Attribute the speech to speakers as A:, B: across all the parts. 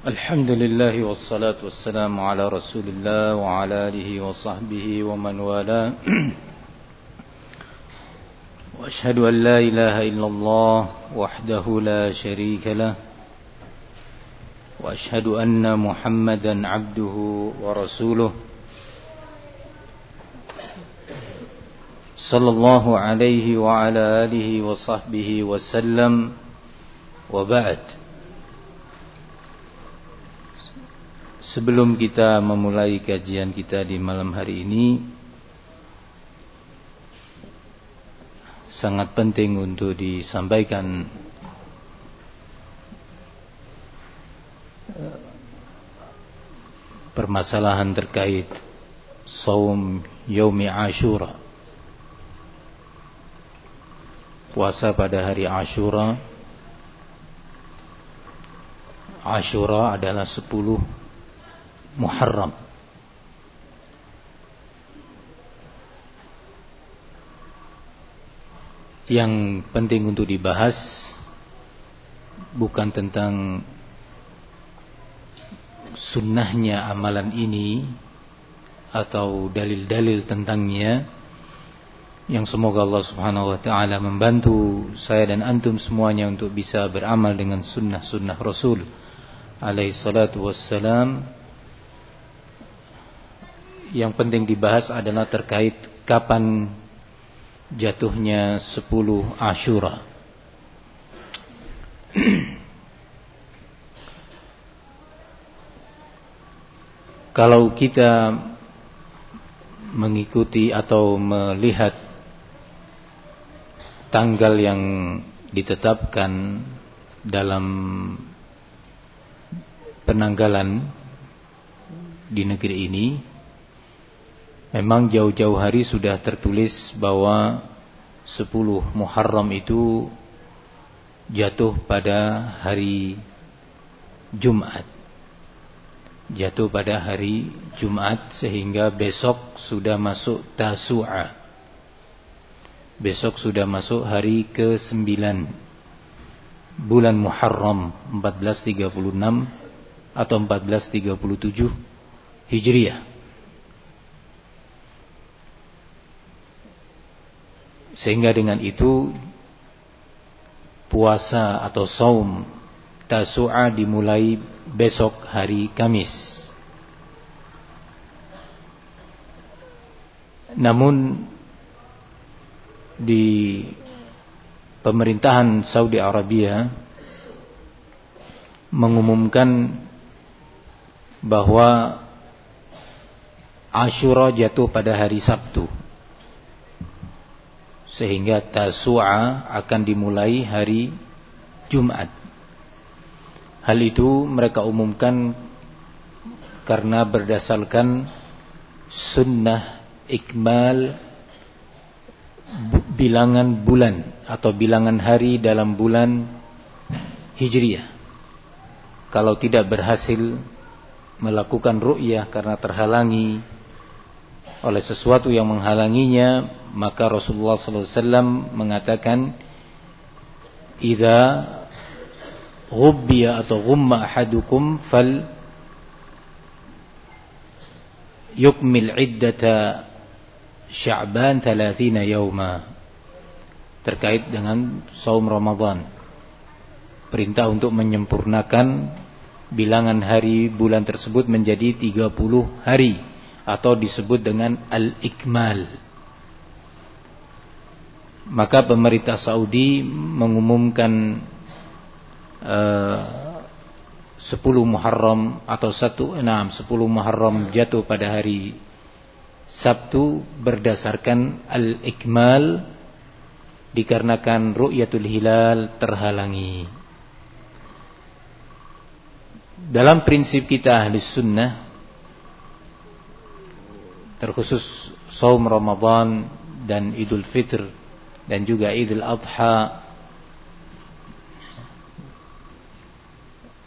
A: الحمد لله والصلاة والسلام على رسول الله وعلى آله وصحبه ومن والاه. وأشهد أن لا إله إلا الله وحده لا شريك له. وأشهد أن محمدا عبده ورسوله. صلى الله عليه وعلى آله وصحبه وسلم. وبعد. Sebelum kita memulai kajian kita di malam hari ini Sangat penting untuk disampaikan Permasalahan terkait Saum Yaumi Ashura. Puasa pada hari Ashura. Ashura adalah sepuluh Muharram. Yang penting untuk dibahas Bukan tentang Sunnahnya amalan ini Atau dalil-dalil tentangnya. Yang semoga Allah subhanahu wa ta'ala membantu Saya dan antum semuanya untuk bisa beramal dengan sunnah-sunnah Rasul. Alaihi salatu wassalam yang penting dibahas adalah terkait kapan jatuhnya 10 Ashura. Kalau kita mengikuti atau melihat tanggal yang ditetapkan dalam penanggalan di negeri ini Memang jauh-jauh hari sudah tertulis bahwa 10 Muharram itu jatuh pada hari Jumat. Jatuh pada hari Jumat sehingga besok sudah masuk Tasu'a. Besok sudah masuk hari ke-9 bulan Muharram 1436 atau 1437 Hijriah. Sehingga dengan itu puasa atau saum Tasu'a dimulai besok hari Kamis. Namun di pemerintahan Saudi Arabia mengumumkan bahwa Ashura jatuh pada hari Sabtu sehingga Tasu'a akan dimulai hari Jumat. Hal itu mereka umumkan karena berdasarkan sunnah ikmal bilangan bulan atau bilangan hari dalam bulan Hijriah. Kalau tidak berhasil melakukan ru'yah karena terhalangi oleh sesuatu yang menghalanginya maka Rasulullah SAW mengatakan idza ghubbiya atau ghumma ahadukum fal yukmil iddata Sya'ban 30 yauma terkait dengan saum Ramadan. Perintah untuk menyempurnakan bilangan hari bulan tersebut menjadi 30 hari atau disebut dengan al-ikmal maka pemerintah Saudi mengumumkan uh, 10 Muharram atau 1 6 10 Muharram jatuh pada hari Sabtu berdasarkan al-ikmal dikarenakan ru'yatul hilal terhalangi. Dalam prinsip kita ahli sunnah terkhusus saum Ramadan dan Idul Fitr dan juga Idul Adha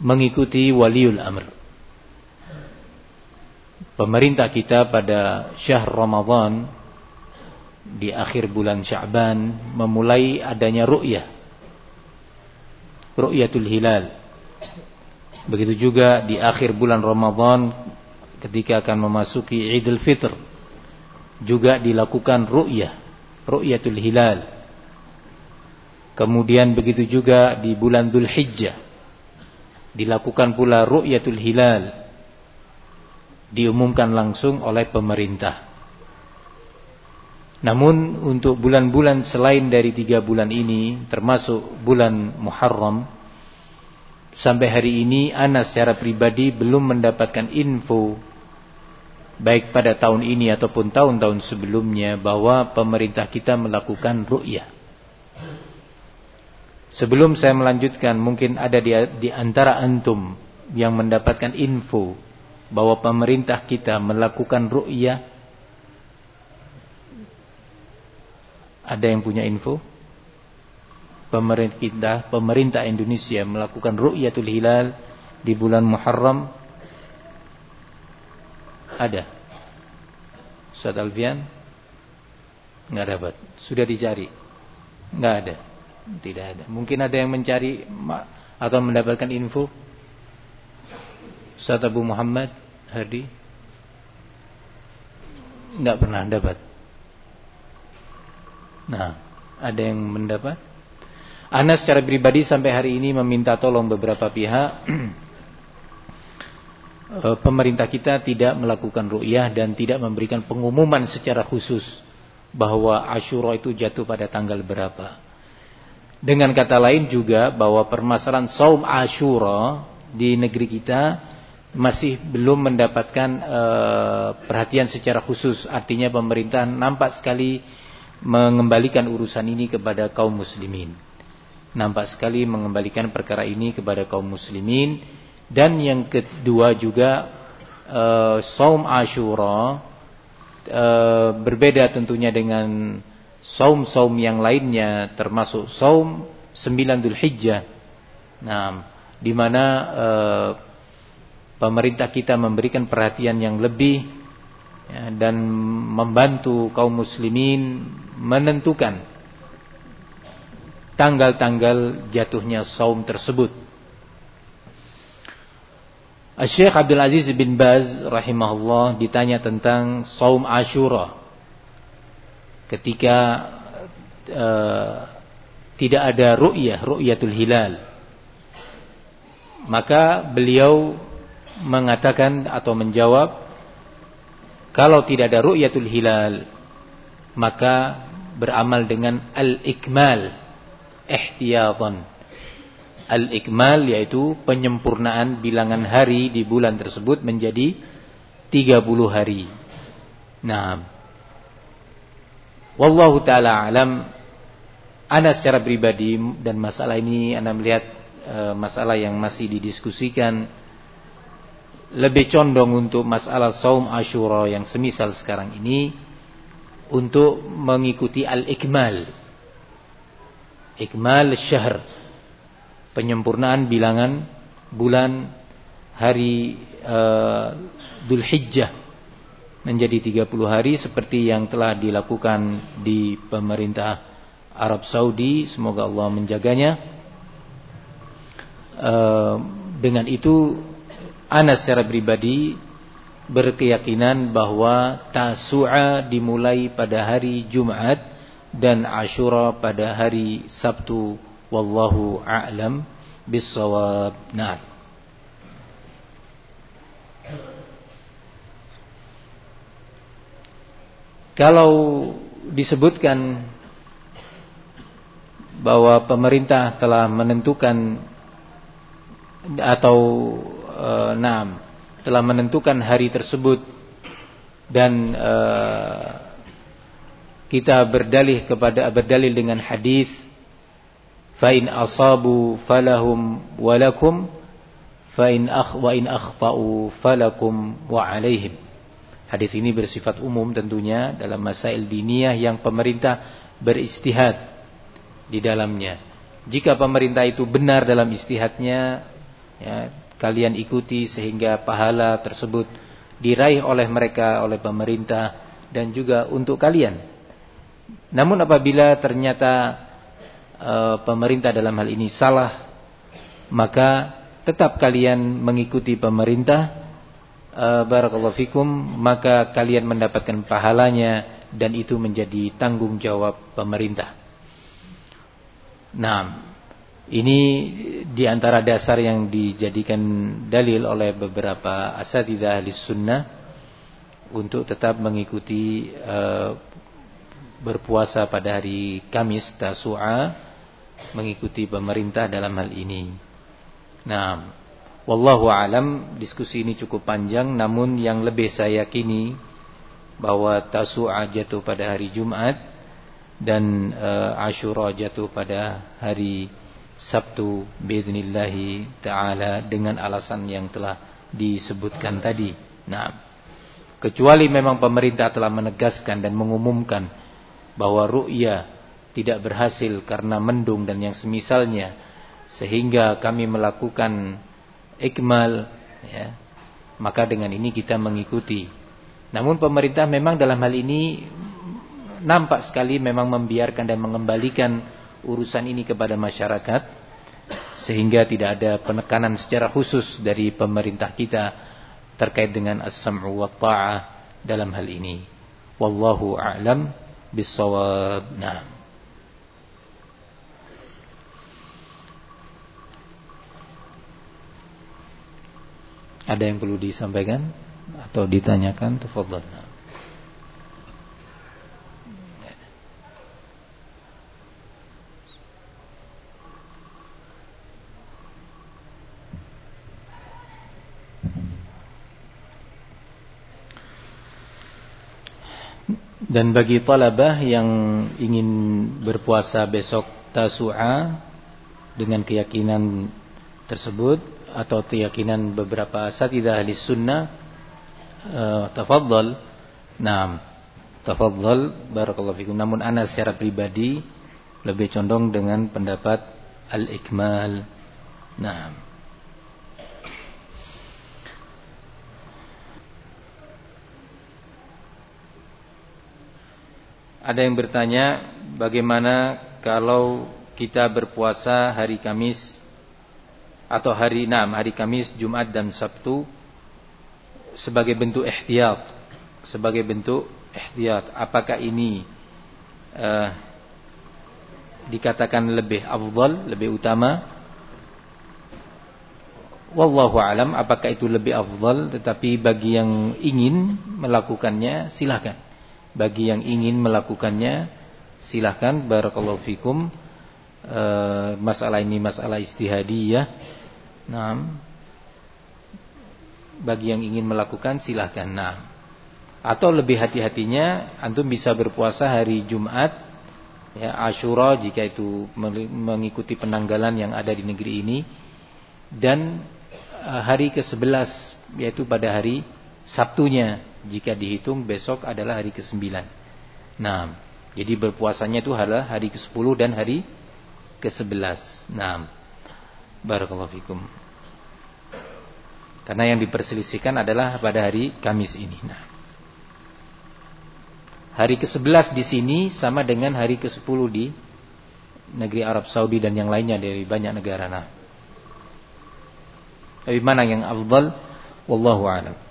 A: mengikuti waliul amr. Pemerintah kita pada syahr Ramadan di akhir bulan Sya'ban memulai adanya ru'yah. Ru'yatul hilal. Begitu juga di akhir bulan Ramadan ketika akan memasuki Idul Fitr juga dilakukan ru'yah, ru'yatul hilal. Kemudian begitu juga di bulan Dhul Hijjah dilakukan pula ru'yatul hilal diumumkan langsung oleh pemerintah. Namun untuk bulan-bulan selain dari tiga bulan ini termasuk bulan Muharram sampai hari ini Ana secara pribadi belum mendapatkan info baik pada tahun ini ataupun tahun-tahun sebelumnya bahwa pemerintah kita melakukan ru'yah. Sebelum saya melanjutkan mungkin ada di, di antara antum yang mendapatkan info bahwa pemerintah kita melakukan ru'yah Ada yang punya info? Pemerintah kita, pemerintah Indonesia melakukan ru'yatul hilal di bulan Muharram. Ada. Ustaz Alfian? Enggak dapat. Sudah dicari? Enggak ada. Tidak ada. Mungkin ada yang mencari atau mendapatkan info? Ustaz Abu Muhammad Hadi? Enggak pernah dapat. Nah, ada yang mendapat? Ana secara pribadi sampai hari ini meminta tolong beberapa pihak eh, pemerintah kita tidak melakukan ru'yah dan tidak memberikan pengumuman secara khusus bahwa Ashura itu jatuh pada tanggal berapa. Dengan kata lain juga bahwa permasalahan saum Ashura di negeri kita masih belum mendapatkan uh, perhatian secara khusus. Artinya pemerintah nampak sekali mengembalikan urusan ini kepada kaum muslimin. Nampak sekali mengembalikan perkara ini kepada kaum muslimin dan yang kedua juga uh, saum Ashura uh, berbeda tentunya dengan saum-saum yang lainnya termasuk saum 9 Dzulhijjah. Nah, di mana uh, pemerintah kita memberikan perhatian yang lebih ya, dan membantu kaum muslimin menentukan tanggal-tanggal jatuhnya saum tersebut. Syekh Abdul Aziz bin Baz rahimahullah ditanya tentang saum Ashura ketika uh, tidak ada ru'yah, ru'yatul hilal. Maka beliau mengatakan atau menjawab kalau tidak ada ru'yatul hilal maka beramal dengan al-ikmal ihtiyatan al-ikmal yaitu penyempurnaan bilangan hari di bulan tersebut menjadi 30 hari nah wallahu taala alam ana secara pribadi dan masalah ini anda melihat e, masalah yang masih didiskusikan lebih condong untuk masalah saum Ashura yang semisal sekarang ini untuk mengikuti al-ikmal. Ikmal syahr. Penyempurnaan bilangan bulan hari uh, Dhul Hijjah menjadi 30 hari seperti yang telah dilakukan di pemerintah Arab Saudi. Semoga Allah menjaganya. Uh, dengan itu Anas secara pribadi berkeyakinan bahwa Tasu'a dimulai pada hari Jumat dan Ashura pada hari Sabtu wallahu a'lam bissawab. Nah. Kalau disebutkan bahwa pemerintah telah menentukan atau e, nah, telah menentukan hari tersebut dan e, kita berdalih kepada berdalil dengan hadis fa in asabu falahum walakum fa in akh wa in falakum wa alaihim hadis ini bersifat umum tentunya dalam masail diniyah yang pemerintah beristihad di dalamnya jika pemerintah itu benar dalam istihadnya ya, kalian ikuti sehingga pahala tersebut diraih oleh mereka oleh pemerintah dan juga untuk kalian. Namun apabila ternyata e, pemerintah dalam hal ini salah, maka tetap kalian mengikuti pemerintah barakallahu fikum maka kalian mendapatkan pahalanya dan itu menjadi tanggung jawab pemerintah. Nah, ini di antara dasar yang dijadikan dalil oleh beberapa asatidah ahli sunnah untuk tetap mengikuti uh, berpuasa pada hari Kamis Tasu'a mengikuti pemerintah dalam hal ini. Nah, wallahu alam diskusi ini cukup panjang namun yang lebih saya yakini bahwa Tasu'a jatuh pada hari Jumat dan uh, Ashura jatuh pada hari Sabtu biidznillah taala dengan alasan yang telah disebutkan tadi. Nah, kecuali memang pemerintah telah menegaskan dan mengumumkan bahwa ru'ya tidak berhasil karena mendung dan yang semisalnya sehingga kami melakukan ikmal ya. Maka dengan ini kita mengikuti. Namun pemerintah memang dalam hal ini nampak sekali memang membiarkan dan mengembalikan urusan ini kepada masyarakat sehingga tidak ada penekanan secara khusus dari pemerintah kita terkait dengan as-sam'u wa ta'ah dalam hal ini. Wallahu a'lam bis-shawab nah Ada yang perlu disampaikan atau ditanyakan? Tafadhol. Dan bagi talabah yang ingin berpuasa besok Tasu'a dengan keyakinan tersebut atau keyakinan beberapa asatidah ahli sunnah uh, tafadhal. Nah tafadhal barakallahu fikum. Namun ana secara pribadi lebih condong dengan pendapat al-ikmal. Nah Ada yang bertanya bagaimana kalau kita berpuasa hari Kamis atau hari enam hari Kamis, Jumat dan Sabtu sebagai bentuk ihtiyat, sebagai bentuk ihtiyat. Apakah ini uh, dikatakan lebih afdal, lebih utama? Wallahu alam apakah itu lebih afdal tetapi bagi yang ingin melakukannya silahkan. Bagi yang ingin melakukannya silahkan barakallahu fikum. Uh, masalah ini masalah istihadiyah Nah, bagi yang ingin melakukan silahkan. Nah, atau lebih hati-hatinya, antum bisa berpuasa hari Jumat, ya Ashura jika itu mengikuti penanggalan yang ada di negeri ini, dan eh, hari ke-11 yaitu pada hari Sabtunya jika dihitung besok adalah hari ke-9. Nah, jadi berpuasanya itu adalah hari ke-10 dan hari ke-11. Nah, Barakallahu fikum. Karena yang diperselisihkan adalah pada hari Kamis ini. Nah. Hari ke-11 di sini sama dengan hari ke-10 di negeri Arab Saudi dan yang lainnya dari banyak negara. Nah. Tapi mana yang afdal? Wallahu a'lam.